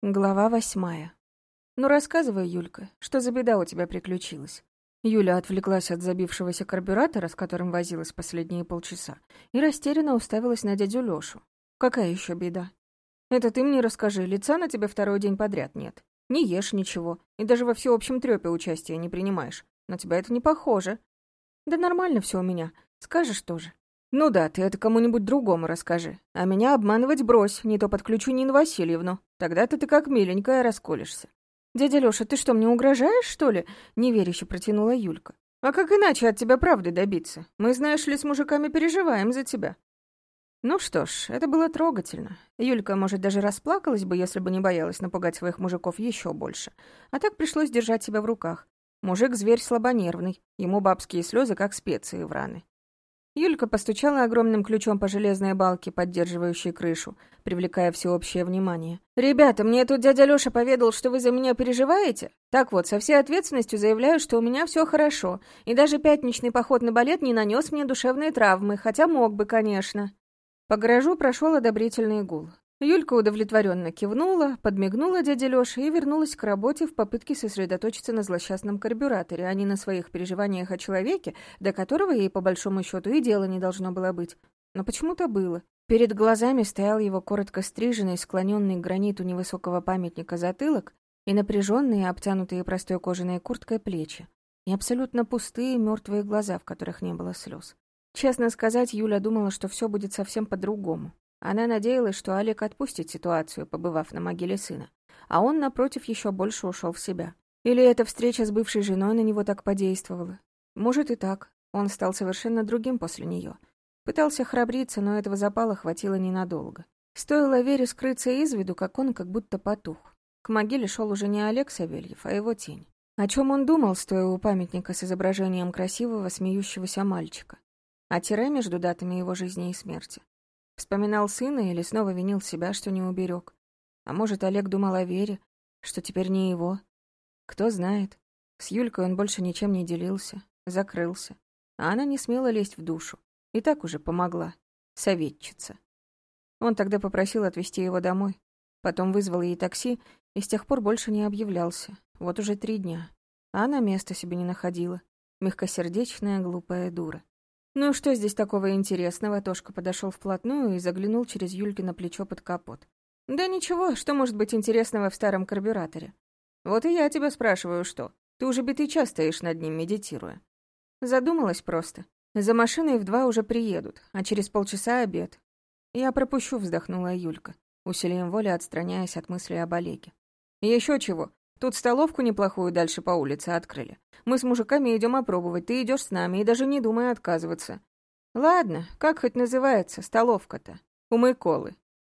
Глава восьмая. «Ну, рассказывай, Юлька, что за беда у тебя приключилась?» Юля отвлеклась от забившегося карбюратора, с которым возилась последние полчаса, и растерянно уставилась на дядю Лёшу. «Какая еще беда?» «Это ты мне расскажи, лица на тебе второй день подряд нет. Не ешь ничего, и даже во всеобщем трёпе участия не принимаешь. На тебя это не похоже». «Да нормально все у меня. Скажешь тоже». «Ну да, ты это кому-нибудь другому расскажи. А меня обманывать брось, не то подключу Нину Васильевну. Тогда-то ты как миленькая расколешься». «Дядя Лёша, ты что, мне угрожаешь, что ли?» — неверяще протянула Юлька. «А как иначе от тебя правды добиться? Мы, знаешь ли, с мужиками переживаем за тебя». Ну что ж, это было трогательно. Юлька, может, даже расплакалась бы, если бы не боялась напугать своих мужиков еще больше. А так пришлось держать себя в руках. Мужик-зверь слабонервный, ему бабские слезы, как специи в раны. Юлька постучала огромным ключом по железной балке, поддерживающей крышу, привлекая всеобщее внимание. «Ребята, мне тут дядя Лёша поведал, что вы за меня переживаете? Так вот, со всей ответственностью заявляю, что у меня все хорошо, и даже пятничный поход на балет не нанес мне душевные травмы, хотя мог бы, конечно». По гаражу прошел одобрительный гул. Юлька удовлетворенно кивнула, подмигнула дяде Лёше и вернулась к работе в попытке сосредоточиться на злосчастном карбюраторе, а не на своих переживаниях о человеке, до которого ей, по большому счету, и дела не должно было быть. Но почему-то было. Перед глазами стоял его коротко стриженный, склоненный к граниту невысокого памятника затылок и напряженные, обтянутые простой кожаной курткой плечи, и абсолютно пустые мертвые глаза, в которых не было слез. Честно сказать, Юля думала, что все будет совсем по-другому. Она надеялась, что Олег отпустит ситуацию, побывав на могиле сына, а он, напротив, еще больше ушел в себя. Или эта встреча с бывшей женой на него так подействовала? Может и так. Он стал совершенно другим после нее. Пытался храбриться, но этого запала хватило ненадолго. Стоило Вере скрыться из виду, как он как будто потух. К могиле шел уже не Олег Савельев, а его тень. О чем он думал, стоя у памятника с изображением красивого, смеющегося мальчика? О тире между датами его жизни и смерти. Вспоминал сына или снова винил себя, что не уберег. А может, Олег думал о Вере, что теперь не его. Кто знает. С Юлькой он больше ничем не делился, закрылся. А она не смела лезть в душу. И так уже помогла. Советчица. Он тогда попросил отвезти его домой. Потом вызвал ей такси и с тех пор больше не объявлялся. Вот уже три дня. А она места себе не находила. Мягкосердечная, глупая дура. «Ну что здесь такого интересного?» Тошка подошел вплотную и заглянул через Юльки на плечо под капот. «Да ничего, что может быть интересного в старом карбюраторе? Вот и я тебя спрашиваю, что? Ты уже битый час стоишь над ним, медитируя». Задумалась просто. За машиной в два уже приедут, а через полчаса обед. «Я пропущу», — вздохнула Юлька, усилием воли отстраняясь от мысли об Олеге. «Еще чего. Тут столовку неплохую дальше по улице открыли. Мы с мужиками идем опробовать, ты идешь с нами и даже не думай отказываться. Ладно, как хоть называется столовка-то? У Майколы.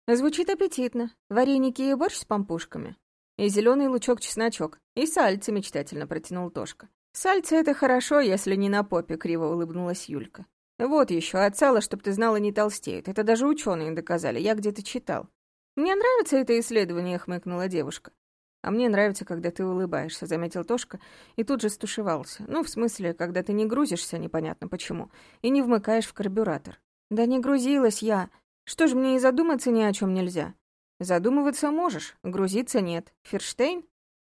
Звучит аппетитно. Вареники и борщ с пампушками. И зеленый лучок-чесночок. И сальце мечтательно протянул Тошка. Сальце это хорошо, если не на попе, криво улыбнулась Юлька. Вот еще, от сала, чтоб ты знала, не толстеет. Это даже ученые доказали, я где-то читал. Мне нравится это исследование, хмыкнула девушка. «А мне нравится, когда ты улыбаешься», — заметил Тошка и тут же стушевался. «Ну, в смысле, когда ты не грузишься, непонятно почему, и не вмыкаешь в карбюратор». «Да не грузилась я. Что ж, мне и задуматься ни о чем нельзя». «Задумываться можешь, грузиться нет. Ферштейн?»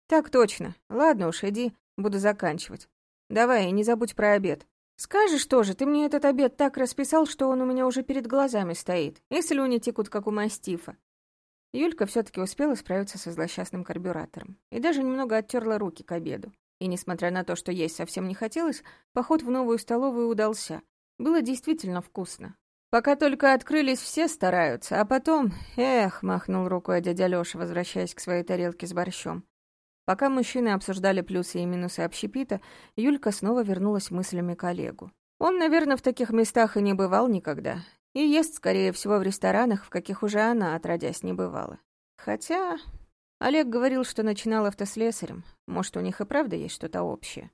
«Так точно. Ладно уж, иди, буду заканчивать. Давай, не забудь про обед». «Скажешь тоже, ты мне этот обед так расписал, что он у меня уже перед глазами стоит, и слюни текут, как у мастифа. Юлька все-таки успела справиться со злосчастным карбюратором и даже немного оттерла руки к обеду. И несмотря на то, что есть совсем не хотелось, поход в новую столовую удался. Было действительно вкусно. Пока только открылись, все стараются, а потом... Эх, махнул рукой дядя Лёша, возвращаясь к своей тарелке с борщом. Пока мужчины обсуждали плюсы и минусы общепита, Юлька снова вернулась мыслями к Олегу. Он, наверное, в таких местах и не бывал никогда. И ест, скорее всего, в ресторанах, в каких уже она, отродясь, не бывала. Хотя... Олег говорил, что начинал автослесарем. Может, у них и правда есть что-то общее.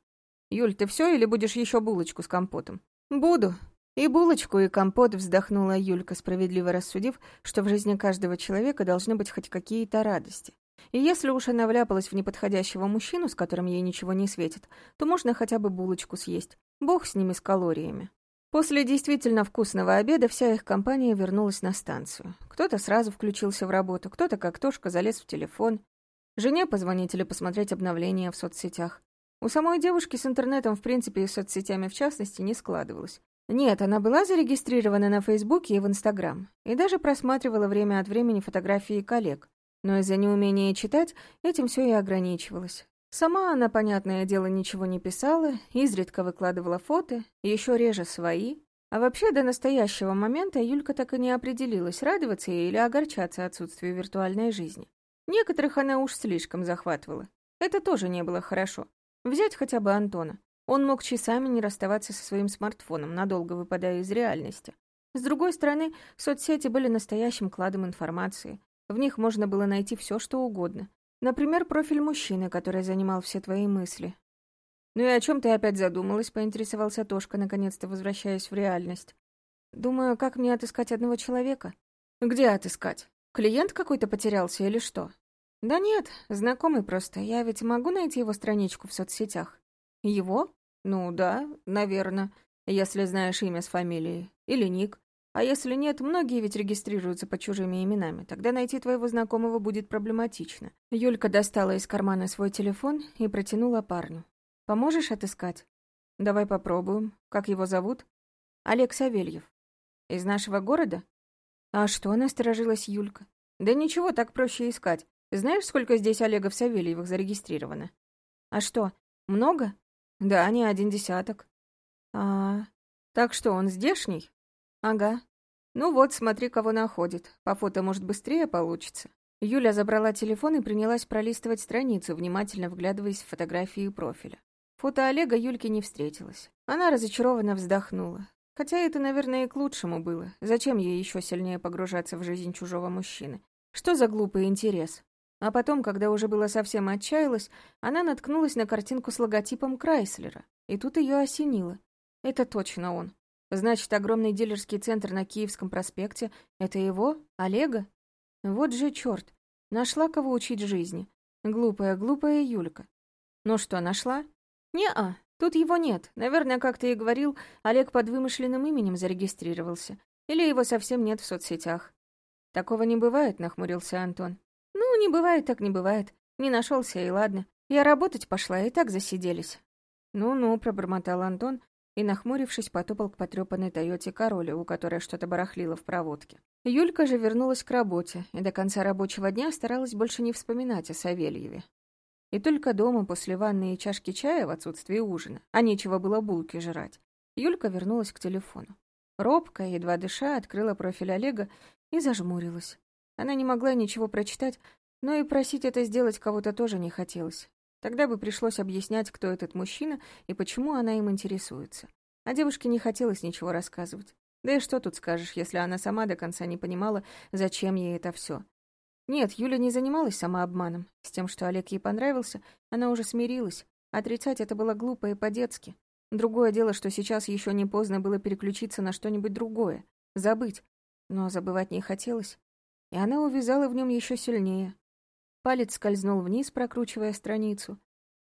«Юль, ты все или будешь еще булочку с компотом?» «Буду», и булочку, и компот вздохнула Юлька, справедливо рассудив, что в жизни каждого человека должны быть хоть какие-то радости. И если уж она вляпалась в неподходящего мужчину, с которым ей ничего не светит, то можно хотя бы булочку съесть. Бог с ними, с калориями. После действительно вкусного обеда вся их компания вернулась на станцию. Кто-то сразу включился в работу, кто-то как Тошка залез в телефон. Жене позвонить или посмотреть обновления в соцсетях. У самой девушки с интернетом, в принципе, и соцсетями в частности, не складывалось. Нет, она была зарегистрирована на Фейсбуке и в Инстаграм, и даже просматривала время от времени фотографии коллег. Но из-за неумения читать этим все и ограничивалось. Сама она, понятное дело, ничего не писала, изредка выкладывала фото, еще реже свои. А вообще, до настоящего момента Юлька так и не определилась, радоваться ей или огорчаться отсутствию виртуальной жизни. Некоторых она уж слишком захватывала. Это тоже не было хорошо. Взять хотя бы Антона. Он мог часами не расставаться со своим смартфоном, надолго выпадая из реальности. С другой стороны, соцсети были настоящим кладом информации. В них можно было найти все, что угодно. Например, профиль мужчины, который занимал все твои мысли. «Ну и о чем ты опять задумалась?» — поинтересовался Тошка, наконец-то возвращаясь в реальность. «Думаю, как мне отыскать одного человека?» «Где отыскать? Клиент какой-то потерялся или что?» «Да нет, знакомый просто. Я ведь могу найти его страничку в соцсетях». «Его? Ну да, наверное, если знаешь имя с фамилией. Или ник. А если нет, многие ведь регистрируются под чужими именами. Тогда найти твоего знакомого будет проблематично. Юлька достала из кармана свой телефон и протянула парню. «Поможешь отыскать?» «Давай попробуем. Как его зовут?» «Олег Савельев». «Из нашего города?» «А что?» — насторожилась Юлька. «Да ничего, так проще искать. Знаешь, сколько здесь Олегов Савельевых зарегистрировано?» «А что, много?» «Да, не один десяток». «А, так что, он здешний?» «Ага. Ну вот, смотри, кого находит. По фото, может, быстрее получится». Юля забрала телефон и принялась пролистывать страницу, внимательно вглядываясь в фотографии профиля. Фото Олега Юльке не встретилось. Она разочарованно вздохнула. Хотя это, наверное, и к лучшему было. Зачем ей еще сильнее погружаться в жизнь чужого мужчины? Что за глупый интерес? А потом, когда уже было совсем отчаялась, она наткнулась на картинку с логотипом Крайслера. И тут ее осенило. Это точно он. Значит, огромный дилерский центр на Киевском проспекте — это его, Олега? Вот же черт, нашла кого учить жизни. Глупая, глупая Юлька. Ну что, нашла? Не-а, тут его нет. Наверное, как ты и говорил, Олег под вымышленным именем зарегистрировался. Или его совсем нет в соцсетях. Такого не бывает, нахмурился Антон. Ну, не бывает, так не бывает. Не нашелся и ладно. Я работать пошла, и так засиделись. Ну-ну, пробормотал Антон, и, нахмурившись, потопал к потрепанной Тойоте Короле, у которой что-то барахлило в проводке. Юлька же вернулась к работе и до конца рабочего дня старалась больше не вспоминать о Савельеве. И только дома, после ванны и чашки чая в отсутствии ужина, а нечего было булки жрать, Юлька вернулась к телефону. Робко, едва дыша, открыла профиль Олега и зажмурилась. Она не могла ничего прочитать, но и просить это сделать кого-то тоже не хотелось. Тогда бы пришлось объяснять, кто этот мужчина и почему она им интересуется. А девушке не хотелось ничего рассказывать. Да и что тут скажешь, если она сама до конца не понимала, зачем ей это все. Нет, Юля не занималась самообманом. С тем, что Олег ей понравился, она уже смирилась. Отрицать это было глупо и по-детски. Другое дело, что сейчас еще не поздно было переключиться на что-нибудь другое, забыть. Но забывать не хотелось. И она увязала в нем еще сильнее. Палец скользнул вниз, прокручивая страницу.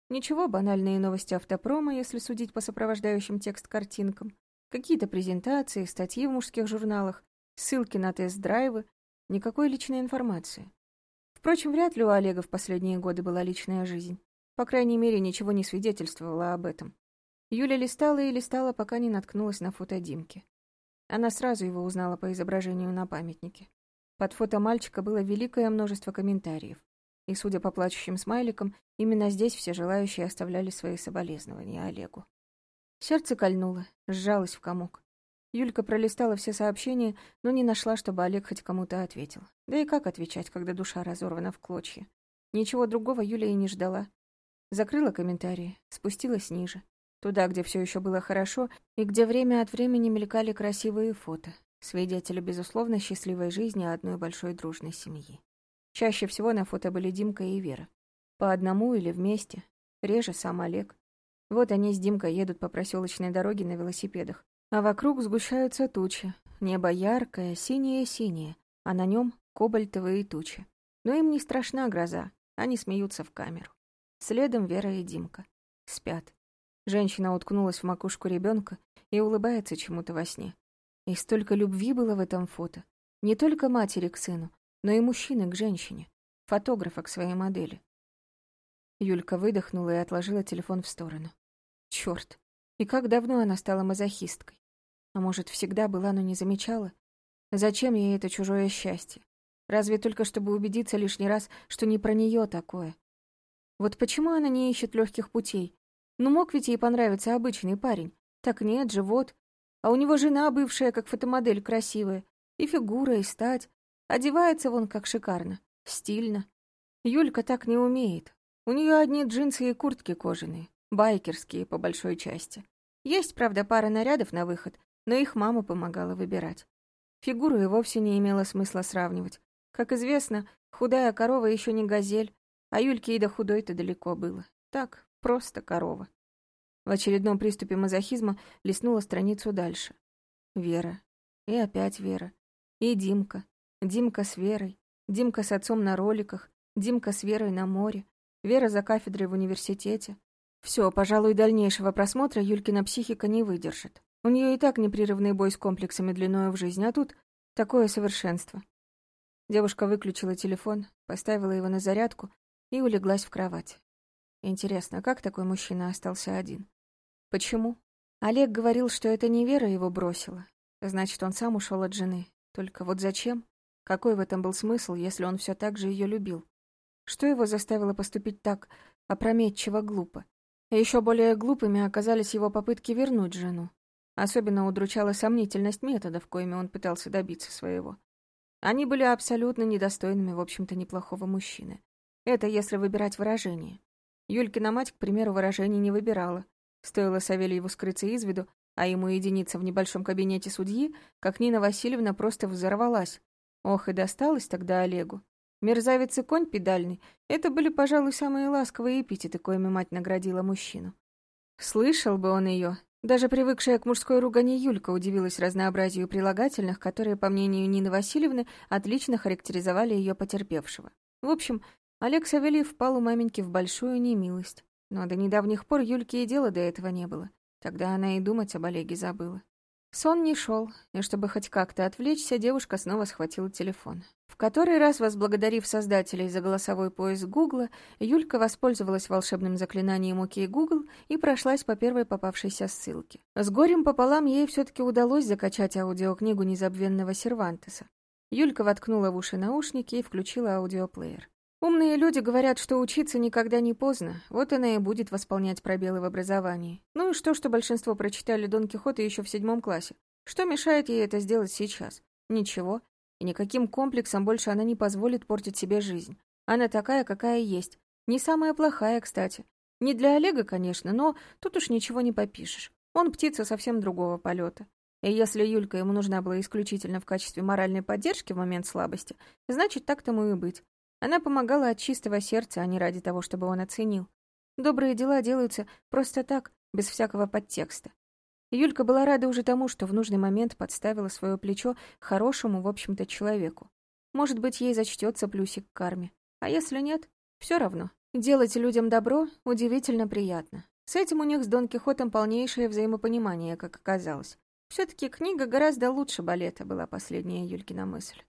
Ничего, банальные новости автопрома, если судить по сопровождающим текст картинкам. Какие-то презентации, статьи в мужских журналах, ссылки на тест-драйвы. Никакой личной информации. Впрочем, вряд ли у Олега в последние годы была личная жизнь. По крайней мере, ничего не свидетельствовало об этом. Юля листала и листала, пока не наткнулась на фото Димки. Она сразу его узнала по изображению на памятнике. Под фото мальчика было великое множество комментариев и, судя по плачущим смайликам, именно здесь все желающие оставляли свои соболезнования Олегу. Сердце кольнуло, сжалось в комок. Юлька пролистала все сообщения, но не нашла, чтобы Олег хоть кому-то ответил. Да и как отвечать, когда душа разорвана в клочья? Ничего другого Юля и не ждала. Закрыла комментарии, спустилась ниже. Туда, где все еще было хорошо, и где время от времени мелькали красивые фото. Свидетели, безусловно, счастливой жизни одной большой дружной семьи. Чаще всего на фото были Димка и Вера. По одному или вместе. Реже сам Олег. Вот они с Димкой едут по проселочной дороге на велосипедах. А вокруг сгущаются тучи. Небо яркое, синее-синее, а на нем кобальтовые тучи. Но им не страшна гроза, они смеются в камеру. Следом Вера и Димка. Спят. Женщина уткнулась в макушку ребенка и улыбается чему-то во сне. И столько любви было в этом фото. Не только матери к сыну, но и мужчины к женщине, фотографа к своей модели. Юлька выдохнула и отложила телефон в сторону. Черт, и как давно она стала мазохисткой? А может, всегда была, но не замечала? Зачем ей это чужое счастье? Разве только чтобы убедиться лишний раз, что не про нее такое? Вот почему она не ищет легких путей? Ну мог ведь ей понравиться обычный парень. Так нет же, вот. А у него жена бывшая, как фотомодель, красивая. И фигура, и стать. Одевается вон как шикарно. Стильно. Юлька так не умеет. У нее одни джинсы и куртки кожаные. Байкерские, по большой части. Есть, правда, пара нарядов на выход, но их мама помогала выбирать. Фигуру и вовсе не имело смысла сравнивать. Как известно, худая корова еще не газель, а Юльке и до худой-то далеко было. Так, просто корова. В очередном приступе мазохизма листнула страницу дальше. Вера. И опять Вера. И Димка. Димка с Верой. Димка с отцом на роликах. Димка с Верой на море. Вера за кафедрой в университете. Все, пожалуй, дальнейшего просмотра Юлькина психика не выдержит. У нее и так непрерывный бой с комплексами длиною в жизнь, а тут такое совершенство. Девушка выключила телефон, поставила его на зарядку и улеглась в кровать. Интересно, как такой мужчина остался один? Почему? Олег говорил, что это не Вера его бросила. Значит, он сам ушел от жены. Только вот зачем? Какой в этом был смысл, если он все так же ее любил? Что его заставило поступить так опрометчиво глупо? И еще более глупыми оказались его попытки вернуть жену. Особенно удручала сомнительность методов, коими он пытался добиться своего. Они были абсолютно недостойными, в общем-то, неплохого мужчины. Это если выбирать выражение. Юлькина мать, к примеру, выражений не выбирала. Стоило Савельеву скрыться из виду, а ему единиться в небольшом кабинете судьи, как Нина Васильевна просто взорвалась. Ох, и досталось тогда Олегу. Мерзавец и конь педальный — это были, пожалуй, самые ласковые эпитеты, коими мать наградила мужчину. Слышал бы он ее, даже привыкшая к мужской ругани Юлька удивилась разнообразию прилагательных, которые, по мнению Нины Васильевны, отлично характеризовали ее потерпевшего. В общем, Олег Савельев впал у маменьки в большую немилость. Но до недавних пор Юльке и дела до этого не было. Тогда она и думать об Олеге забыла. Сон не шел, и чтобы хоть как-то отвлечься, девушка снова схватила телефон. В который раз, возблагодарив создателей за голосовой поиск Гугла, Юлька воспользовалась волшебным заклинанием «Окей, Гугл» и прошлась по первой попавшейся ссылке. С горем пополам ей все-таки удалось закачать аудиокнигу незабвенного Сервантеса. Юлька воткнула в уши наушники и включила аудиоплеер. Умные люди говорят, что учиться никогда не поздно, вот она и будет восполнять пробелы в образовании. Ну и что, что большинство прочитали Дон Кихота еще в седьмом классе? Что мешает ей это сделать сейчас? Ничего. И никаким комплексом больше она не позволит портить себе жизнь. Она такая, какая есть. Не самая плохая, кстати. Не для Олега, конечно, но тут уж ничего не попишешь. Он птица совсем другого полета. И если Юлька ему нужна была исключительно в качестве моральной поддержки в момент слабости, значит, так тому и быть. Она помогала от чистого сердца, а не ради того, чтобы он оценил. Добрые дела делаются просто так, без всякого подтекста. Юлька была рада уже тому, что в нужный момент подставила свое плечо хорошему, в общем-то, человеку. Может быть, ей зачтется плюсик к карме. А если нет, все равно. Делать людям добро удивительно приятно. С этим у них с Дон Кихотом полнейшее взаимопонимание, как оказалось. все таки книга гораздо лучше балета, была последняя Юлькина мысль.